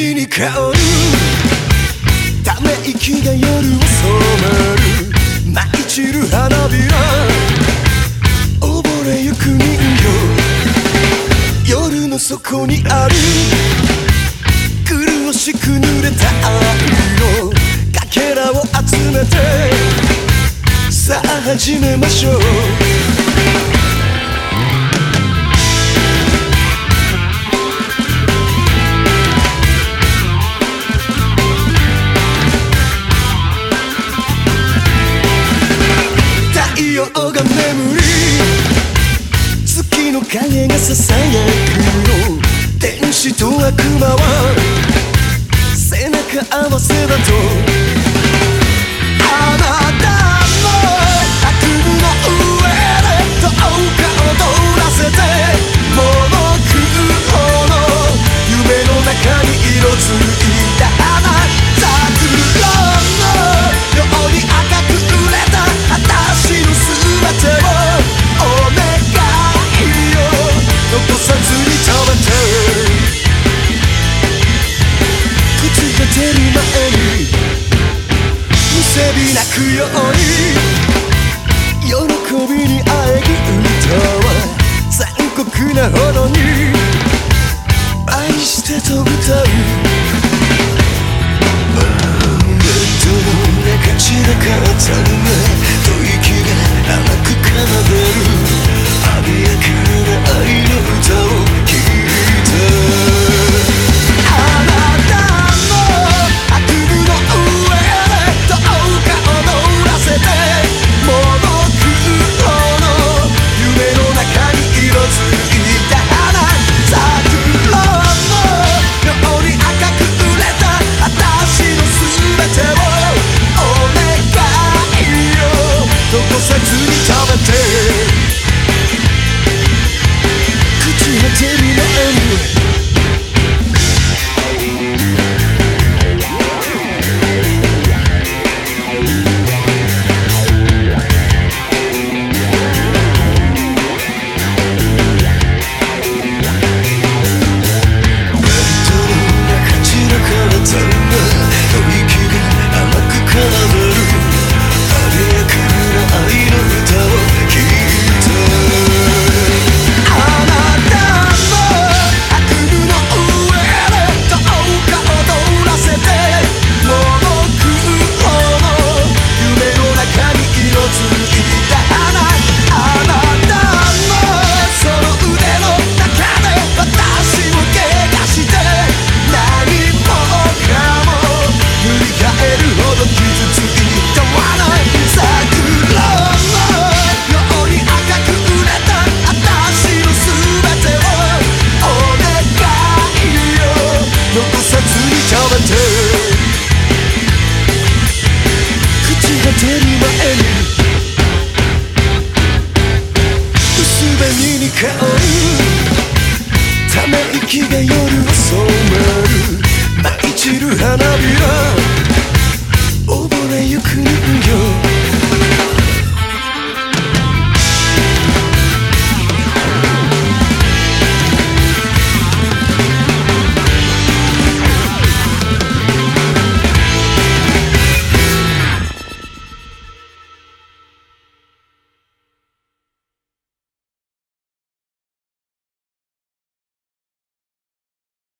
香るため息が夜を染まる舞い散る花びら溺れゆく人形。夜の底にある苦しく濡れた愛のかけらを集めて。さあ始めましょう。が眠り月の影がささやくの天使と悪魔は背中合わせだとび泣くように喜びにあえぎ歌は残酷なほどに愛してと歌うどの中散らかったのが吐息が甘く奏で薄紅に香るため息が夜を染める舞い散る花火は溺れゆくよ